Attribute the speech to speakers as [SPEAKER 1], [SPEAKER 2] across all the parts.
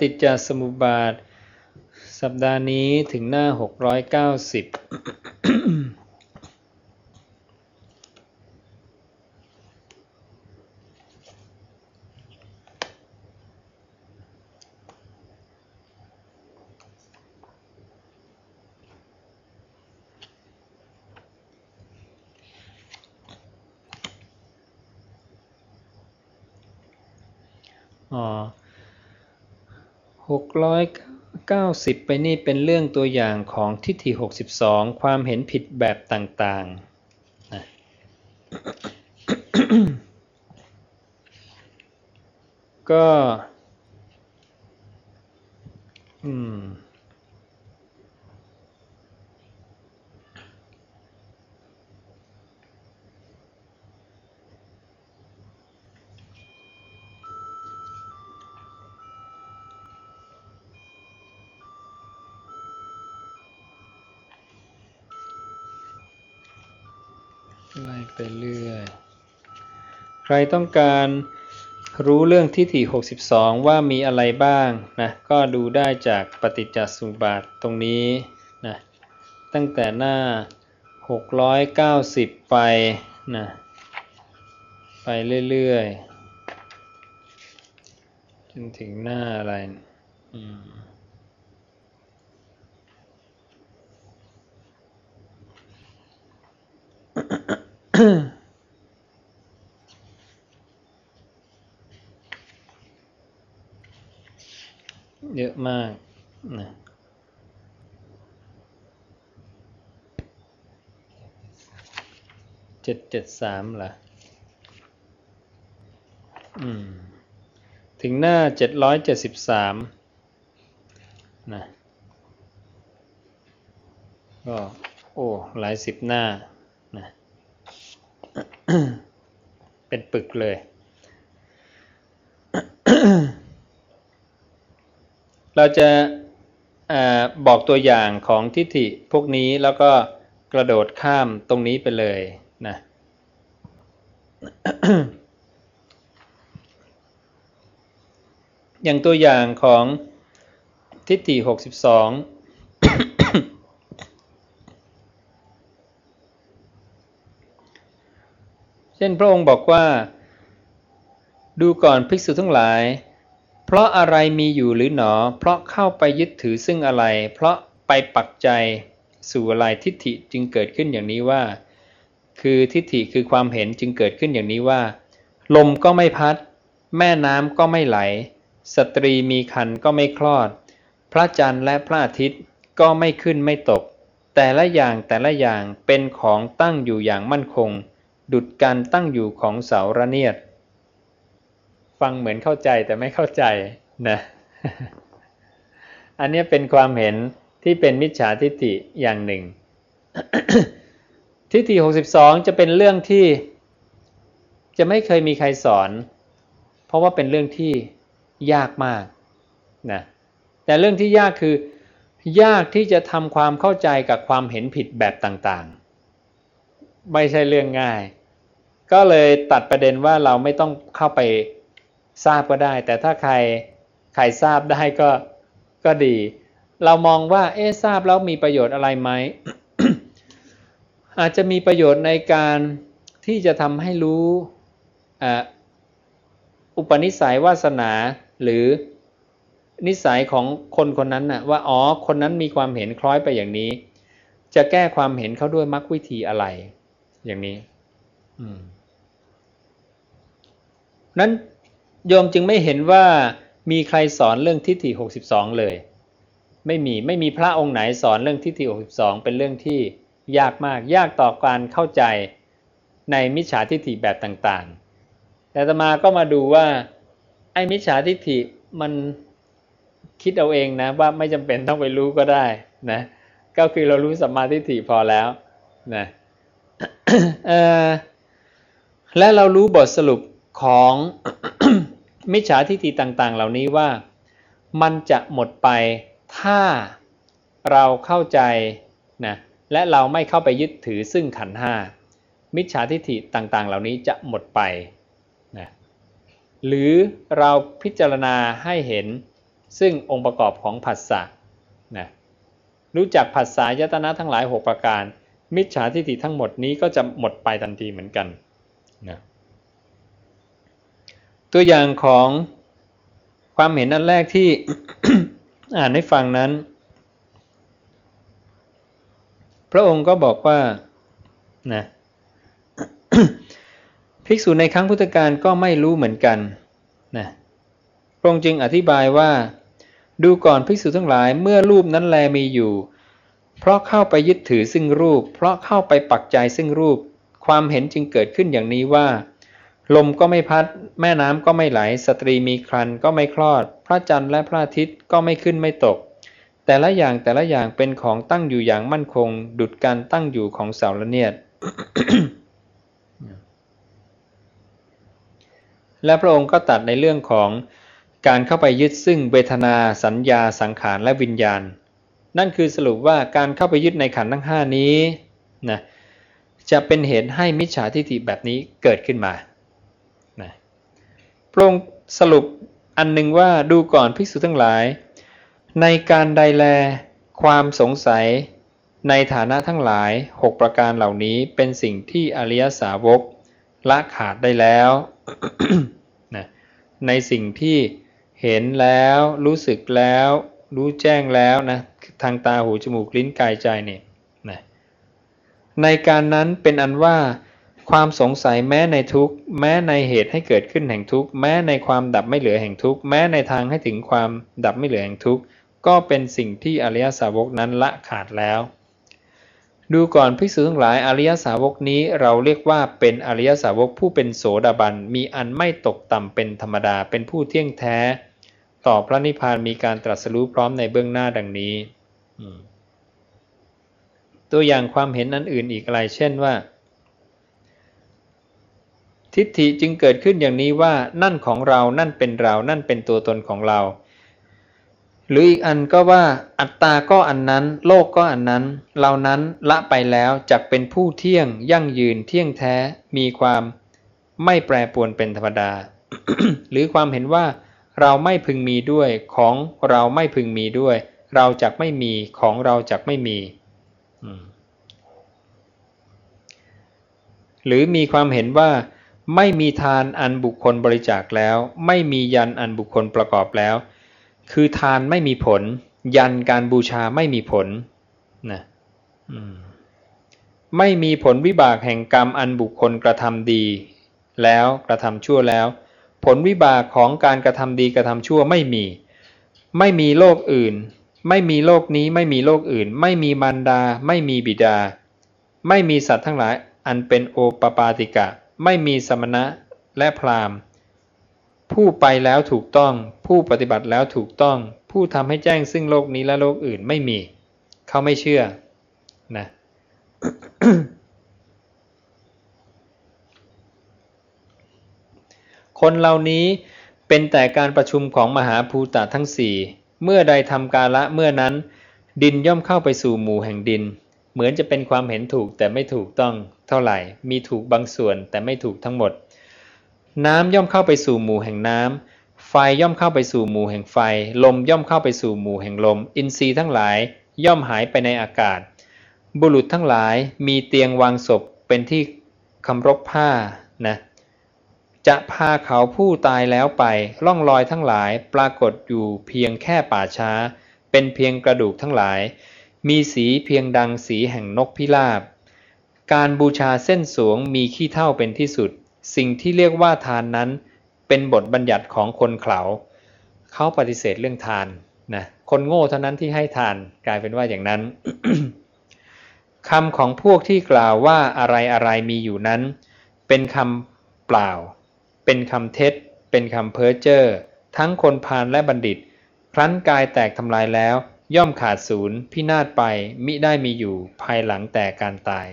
[SPEAKER 1] ฏิจจสมุปบาท สัปดาห์นี้ถึงหน้า 690 อ๋อหกร้อยเก้าสิบไปนี่เป็นเรื่องตัวอย่างของทิฏฐิหกสิบสองความเห็นผิดแบบต่างๆนะก็ อืม รต้องการรู้เรื่องทิฏฐิ 62 ว่ามีอะไรบ้างนะก็ดูได้จากปฏิจจสุบาทตรงนี้นะตั้งแต่หน้า 690 ไปนะไปเรื่อยๆ จนถึงหน้าอะไรอืม เยอะมากนะเจ็ดเจ็ดสามล่ะ อืม ถึงหน้าเจ็ดร้อยเจ็ดสิบสามนะก็โอ้ หลายสิบหน้านะเป็นปึกเลย เราจะอบอกตัวอย่างของทิฏฐิพวกนี้แล้วก็กระโดดข้ามตรงนี้ไปเลยนะอย่างตัวอย่างของทิฏฐิ62ช่นพระองค์บอกว่า ดูก่อนภิกษุทั้งหลาย เพราะอะไรมีอยู่หรือหนอ เพราะเข้าไปยึดถือซึ่งอะไร เพราะไปปักใจสู่อะไรทิฏฐิจึงเกิดขึ้นอย่างนี้ว่า คือทิฏฐิคือความเห็นจึงเกิดขึ้นอย่างนี้ว่า ลมก็ไม่พัด แม่น้ำก็ไม่ไหล สตรีมีคันก็ไม่คลอด พระจันทร์และพระอาทิตย์ก็ไม่ขึ้นไม่ตก แต่ละอย่างแต่ละอย่างเป็นของตั้งอยู่อย่างมั่นคง ดุดการตั้งอยู่ของเสาระเนียด ฟังเหมือนเข้าใจแต่ไม่เข้าใจนะอันนี้เป็นความเห็นที่เป็นมิจฉาทิฏฐิอย่างหนึ่ง ทิฏฐิ62 จะเป็นเรื่องที่จะไม่เคยมีใครสอน เพราะว่าเป็นเรื่องที่ยากมากนะแต่เรื่องที่ยากคือยากที่จะทำความเข้าใจกับความเห็นผิดแบบต่างๆ ไม่ใช่เรื่องง่าย ก็เลยตัดประเด็นว่าเราไม่ต้องเข้าไป ทราบก็ได้ แต่ถ้าใครใครทราบได้ก็ก็ดี เรามองว่า เอ๊ทราบแล้วมีประโยชน์อะไรไหมอาจจะมีประโยชน์ในการที่จะทำให้รู้อุปนิสัยวาสนาหรือนิสัยของคนคนนั้นน่ะว่าอ๋อคนนั้นมีความเห็นคล้อยไปอย่างนี้ จะแก้ความเห็นเขาด้วยมรรควิธีอะไร อย่างนี้นั้น โยมจึงไม่เห็นว่ามีใครสอนเรื่องทิฏฐิ 62 เลย ไม่มีไม่มีพระองค์ไหนสอนเรื่องทิฏฐิ 62 เป็นเรื่องที่ยากมากยากต่อการเข้าใจในมิจฉาทิฏฐิแบบต่างๆ แต่ตมาก็มาดูว่าไอ้มิจฉาทิฏฐิมันคิดเอาเองนะว่าไม่จำเป็นต้องไปรู้ก็ได้นะก็คือเรารู้สัมมาทิฏฐิพอแล้วนะและเรารู้บทสรุปของ มิจฉาทิฏฐิต่างๆ เหล่านี้ว่า มันจะหมดไปถ้าเราเข้าใจนะและเราไม่เข้าไปยึดถือซึ่งขันห้ามิจฉาทิฏฐิต่างๆ เหล่านี้จะหมดไปนะหรือเราพิจารณาให้เห็นซึ่งองค์ประกอบของผัสสะนะรู้จักผัสสะยตนะทั้งหลาย 6 ประการ มิจฉาทิฏฐิทั้งหมดนี้ก็จะหมดไปทันทีเหมือนกันนะ ตัวอย่างของความเห็นอันแรกที่อ่านให้ฟังนั้น พระองค์ก็บอกว่านะภิกษุในครั้งพุทธกาลก็ไม่รู้เหมือนกันนะพระองค์จึงอธิบายว่า ดูก่อนภิกษุทั้งหลายเมื่อรูปนั้นแลมีอยู่ เพราะเข้าไปยึดถือซึ่งรูป เพราะเข้าไปปักใจซึ่งรูป ความเห็นจึงเกิดขึ้นอย่างนี้ว่า ลมก็ไม่พัด แม่น้ำก็ไม่ไหล สตรีมีครันก็ไม่คลอด พระจันทร์และพระอาทิตย์ก็ไม่ขึ้นไม่ตก แต่ละอย่างแต่ละอย่างเป็นของตั้งอยู่อย่างมั่นคง ดุดการตั้งอยู่ของเสาละเนียด และพระองค์ก็ตัดในเรื่องของการเข้าไปยึดซึ่งเวทนาสัญญาสังขารและวิญญาณ นั่นคือสรุปว่าการเข้าไปยึดในขันธ์ทั้งห้านี้นะจะเป็นเหตุให้มิจฉาทิฏฐิแบบนี้เกิดขึ้นมา พระองค์สรุปอันหนึ่งว่าดูก่อนภิกษุทั้งหลาย ในการใดแล ความสงสัยในฐานะทั้งหลาย 6 ประการเหล่านี้เป็นสิ่งที่อริยสาวกละขาดได้แล้วนะในสิ่งที่เห็นแล้วรู้สึกแล้ว รู้แจ้งแล้วนะทางตาหูจมูกลิ้นกายใจเนี่ยนะในการนั้นเป็นอันว่า ความสงสัยแม้ในทุกแม้ในเหตุให้เกิดขึ้นแห่งทุกแม้ในความดับไม่เหลือแห่งทุกแม้ในทางให้ถึงความดับไม่เหลือแห่งทุกก็เป็นสิ่งที่อริยสาวกนั้นละขาดแล้ว ดูก่อนภิกษุทั้งหลายอริยสาวกนี้เราเรียกว่าเป็นอริยสาวกผู้เป็นโสดาบันมีอันไม่ตกต่ำเป็นธรรมดาเป็นผู้เที่ยงแท้ ต่อพระนิพพานมีการตรัสรู้พร้อมในเบื้องหน้าดังนี้ตัวอย่างความเห็นอันอื่นอีกอะไรเช่นว่า ทิฏฐิจึงเกิดขึ้นอย่างนี้ว่านั่นของเรานั่นเป็นเรา นั่นเป็นตัวตนของเรา หรืออีกอันก็ว่าอัตตาก็อันนั้น โลกก็อันนั้นเหล่านั้นละไปแล้วจักเป็นผู้เที่ยง ยั่งยืนเที่ยงแท้ มีความไม่แปรปรวนเป็นธรรมดา หรือความเห็นว่าเราไม่พึงมีด้วยของเราไม่พึงมีด้วย เราจักไม่มีของเราจักไม่มี หรือมีความเห็นว่า ไม่มีทานอันบุคคลบริจาคแล้ว ไม่มียันอันบุคคลประกอบแล้ว คือทานไม่มีผล ยันการบูชาไม่มีผลนะไม่มีผลวิบากแห่งกรรมอันบุคคลกระทำดี แล้วกระทำชั่วแล้ว ผลวิบากของการกระทำดีกระทำชั่วไม่มี ไม่มีโลกอื่น ไม่มีโลกนี้ไม่มีโลกอื่น ไม่มีมารดา ไม่มีบิดา ไม่มีสัตว์ทั้งหลายอันเป็นโอปปาติกะ ไม่มีสมณะและพราหมณ์ ผู้ไปแล้วถูกต้อง ผู้ปฏิบัติแล้วถูกต้อง ผู้ทำให้แจ้งซึ่งโลกนี้และโลกอื่นไม่มี เขาไม่เชื่อนะคนเหล่านี้เป็นแต่การประชุมของมหาภูตะทั้งสี่เมื่อใดทำกาละเมื่อนั้น ดินย่อมเข้าไปสู่หมู่แห่งดิน เหมือนจะเป็นความเห็นถูกแต่ไม่ถูกต้อง เท่าไหร่ มีถูกบางส่วนแต่ไม่ถูกทั้งหมด น้ำย่อมเข้าไปสู่หมู่แห่งน้ำไฟย่อมเข้าไปสู่หมู่แห่งไฟ ลมย่อมเข้าไปสู่หมู่แห่งลม อินทรีย์ทั้งหลายย่อมหายไปในอากาศ บุรุษทั้งหลายมีเตียงวางศพเป็นที่คำรบผ้านะจะพาเขาผู้ตายแล้วไป ล่องลอยทั้งหลายปรากฏอยู่เพียงแค่ป่าช้า เป็นเพียงกระดูกทั้งหลาย มีสีเพียงดังสีแห่งนกพิราบ การบูชาเส้นสวงมีขี้เท่าเป็นที่สุด สิ่งที่เรียกว่าทานนั้น เป็นบทบัญญัติของคนเขาเขาปฏิเสธเรื่องทานนะคนโง่เท่านั้นที่ให้ทานกลายเป็นว่าอย่างนั้นคำของพวกที่กล่าวว่าอะไรอะไรมีอยู่นั้น เป็นคำเปล่า เป็นคำเท็จ เป็นคำเพ้อเจ้อทั้งคนพาลและบัณฑิต ครั้นกายแตกทำลายแล้ว ย่อมขาดศูนย์พินาศไปมิได้มีอยู่ภายหลังแต่การตาย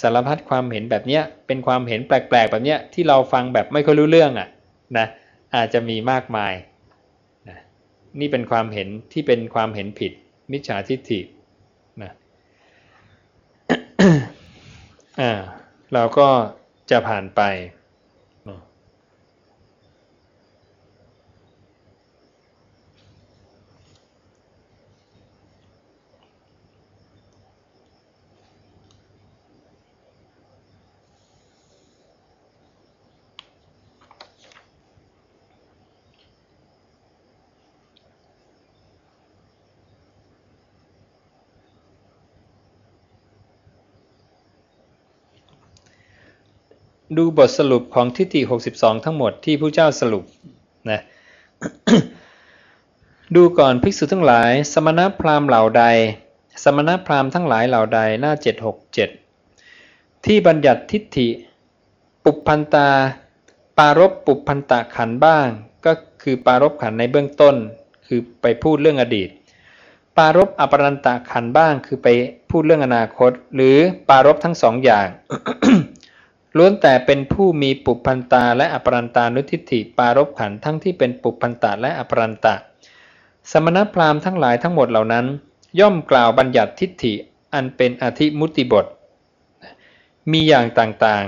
[SPEAKER 1] สารพัดความเห็นแบบเนี้ยเป็นความเห็นแปลกๆ แบบเนี้ยที่เราฟังแบบไม่ค่อยรู้เรื่องอะนะอาจจะมีมากมายนะนี่เป็นความเห็นที่เป็นความเห็นผิด มิจฉาทิฏฐินะอ่าเราก็จะผ่านไป ดูบทสรุปของทิฏฐิ62 ทั้งหมดที่ผู้เจ้าสรุปนะดูก่อนภิกษุทั้งหลาย สมณพราหมณ์เหล่าใด สมณพราหมณ์ทั้งหลายเหล่าใดหน้า 767 ที่บัญญัติทิฏฐิ ปุพันตา ปารบปุพันตะขันบ้าง ก็คือปารบขันในเบื้องต้น คือไปพูดเรื่องอดีต ปารบอปรันตะขันบ้าง คือไปพูดเรื่องอนาคต หรือปารบทั้งสองอย่าง ล้วนแต่เป็นผู้มีปุพันตาและอปรันตานุทิฏฐิปารบขันทั้งที่เป็นปุพันตะและอปรันตะ สมณพราหมณ์ทั้งหลายทั้งหมดเหล่านั้น ย่อมกล่าวบัญญัติทิฏฐิอันเป็นอธิมุติบท มีอย่างต่าง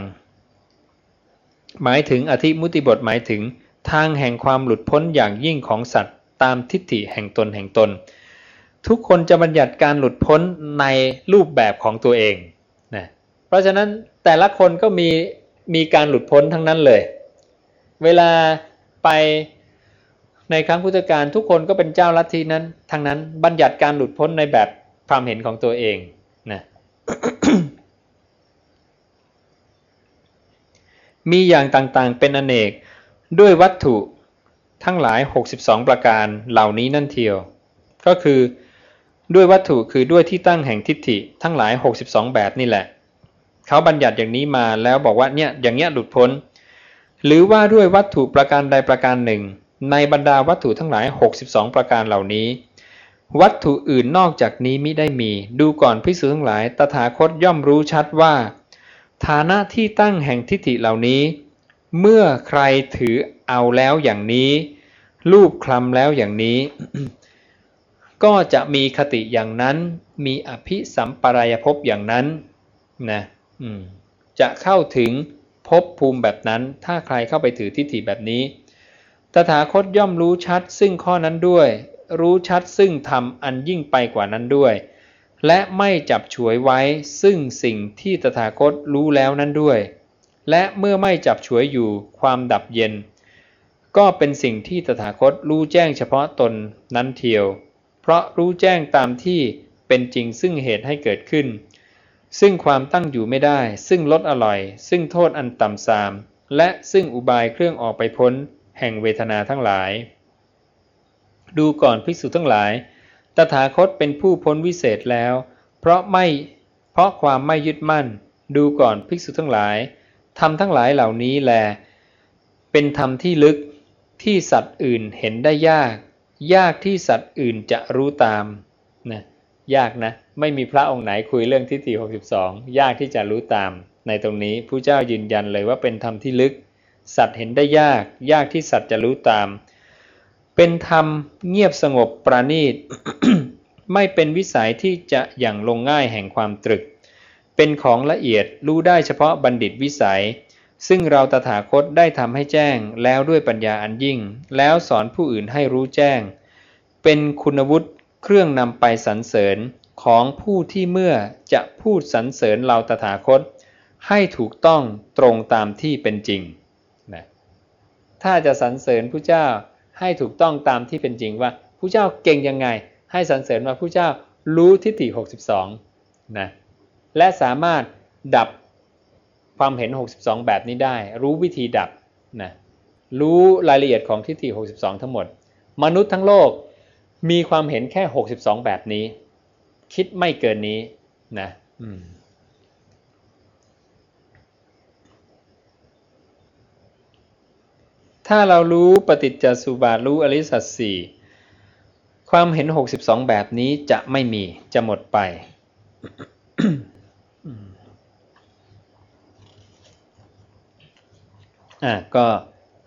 [SPEAKER 1] ๆ หมายถึงอธิมุติบทหมายถึงทางแห่งความหลุดพ้นอย่างยิ่งของสัตว์ ตามทิฏฐิแห่งตนแห่งตน ทุกคนจะบัญญัติการหลุดพ้นในรูปแบบของตัวเองนะเพราะฉะนั้น แต่ละคนก็มีมีการหลุดพ้นทั้งนั้นเลย เวลาไปในครั้งพุทธกาลทุกคนก็เป็นเจ้าลัทธินั้นทั้งนั้นบัญญัติการหลุดพ้นในแบบความเห็นของตัวเองนะมีอย่างต่างๆเป็นอเนกด้วยวัตถุทั้งหลาย 62 ประการเหล่านี้นั่นเทียว ก็คือด้วยวัตถุคือด้วยที่ตั้งแห่งทิฏฐิทั้งหลาย 62 แบบนี่แหละ เขาบัญญัติอย่างนี้มาแล้วบอกว่าเนี่ยอย่างเงี้ยหลุดพ้น หรือว่าด้วยวัตถุประการใดประการหนึ่ง ในบรรดาวัตถุทั้งหลาย 62 ประการเหล่านี้ วัตถุอื่นนอกจากนี้มิได้มี ดูก่อนพิสูจทั้งหลาย ตถาคตย่อมรู้ชัดว่า ฐานะที่ตั้งแห่งทิฏฐิเหล่านี้ เมื่อใครถือเอาแล้วอย่างนี้ รูปคลำแล้วอย่างนี้ ก็จะมีคติอย่างนั้น มีอภิสัมปรายภพอย่างนั้นนะ จะเข้าถึงภพภูมิแบบนั้น ถ้าใครเข้าไปถือทิฏฐิแบบนี้ ตถาคตย่อมรู้ชัดซึ่งข้อนั้นด้วย รู้ชัดซึ่งทำอันยิ่งไปกว่านั้นด้วย และไม่จับฉวยไว้ซึ่งสิ่งที่ตถาคตรู้แล้วนั้นด้วย และเมื่อไม่จับฉวยอยู่ความดับเย็น ก็เป็นสิ่งที่ตถาคตรู้แจ้งเฉพาะตนนั้นเทียว เพราะรู้แจ้งตามที่เป็นจริงซึ่งเหตุให้เกิดขึ้น ซึ่งความตั้งอยู่ไม่ได้ ซึ่งลดอร่อย ซึ่งโทษอันต่ำทราม และซึ่งอุบายเครื่องออกไปพ้น แห่งเวทนาทั้งหลาย ดูก่อนภิกษุทั้งหลาย ตถาคตเป็นผู้พ้นวิเศษแล้ว เพราะไม่ เพราะความไม่ยึดมั่น ดูก่อนภิกษุทั้งหลายธรรมทั้งหลายเหล่านี้แล เป็นธรรมที่ลึกที่สัตว์อื่นเห็นได้ยาก ยากที่สัตว์อื่นจะรู้ตามนะ ยากนะ ไม่มีพระองค์ไหนคุยเรื่องทิฏฐิ62 ยากที่จะรู้ตาม ในตรงนี้ผู้เจ้ายืนยันเลยว่าเป็นธรรมที่ลึก สัตว์เห็นได้ยาก ยากที่สัตว์จะรู้ตาม เป็นธรรมเงียบสงบประณีต ไม่เป็นวิสัยที่จะอย่างลงง่ายแห่งความตรึก เป็นของละเอียดรู้ได้เฉพาะบัณฑิตวิสัย ซึ่งเราตถาคตได้ทำให้แจ้ง แล้วด้วยปัญญาอันยิ่ง แล้วสอนผู้อื่นให้รู้แจ้ง เป็นคุณวุฒิ เครื่องนำไปสรรเสริญของผู้ที่เมื่อจะพูดสรรเสริญเราตถาคต ให้ถูกต้องตรงตามที่เป็นจริงนะถ้าจะสรรเสริญผู้เจ้าให้ถูกต้องตามที่เป็นจริงว่าผู้เจ้าเก่งยังไง ให้สรรเสริญว่าผู้เจ้ารู้ทิฏฐิ62นะและสามารถดับความเห็น 62 แบบนี้ได้ รู้วิธีดับนะรู้รายละเอียดของทิฏฐิ62 ทั้งหมด มนุษย์ทั้งโลก มีความเห็นแค่62แบบนี้ คิดไม่เกินนี้นะถ้าเรารู้ปฏิจจสุบาทรู้อริสัตสี่ความเห็น 62 แบบนี้จะไม่มีจะหมดไป อะก็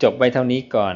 [SPEAKER 1] จบไว้เท่านี้ก่อน